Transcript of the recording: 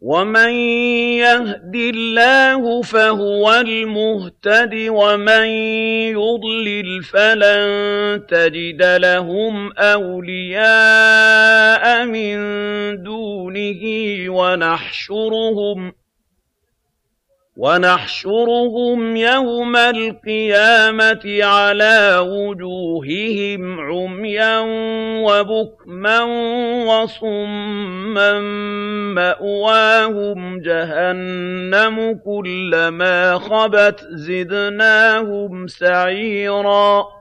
وَمَن يَهْدِ اللَّهُ فَهُوَ الْمُهْتَدِ ۖ وَمَن يُضْلِلْ فَلَن تَجِدَ لَهُمْ أَوْلِيَاءَ مِن دُونِهِ ۖ وَنَحْشُرُهُمْ يَوْمَ الْقِيَامَةِ عَلَىٰ وُجُوهِهِمْ عُمْيًا وَبُكْمًا وَصُمًّا ۖ مَّأْوَاهُمْ جَهَنَّمُ ۖ كُلَّمَا خَبَتْ زِدْنَاهُمْ سَعِيرًا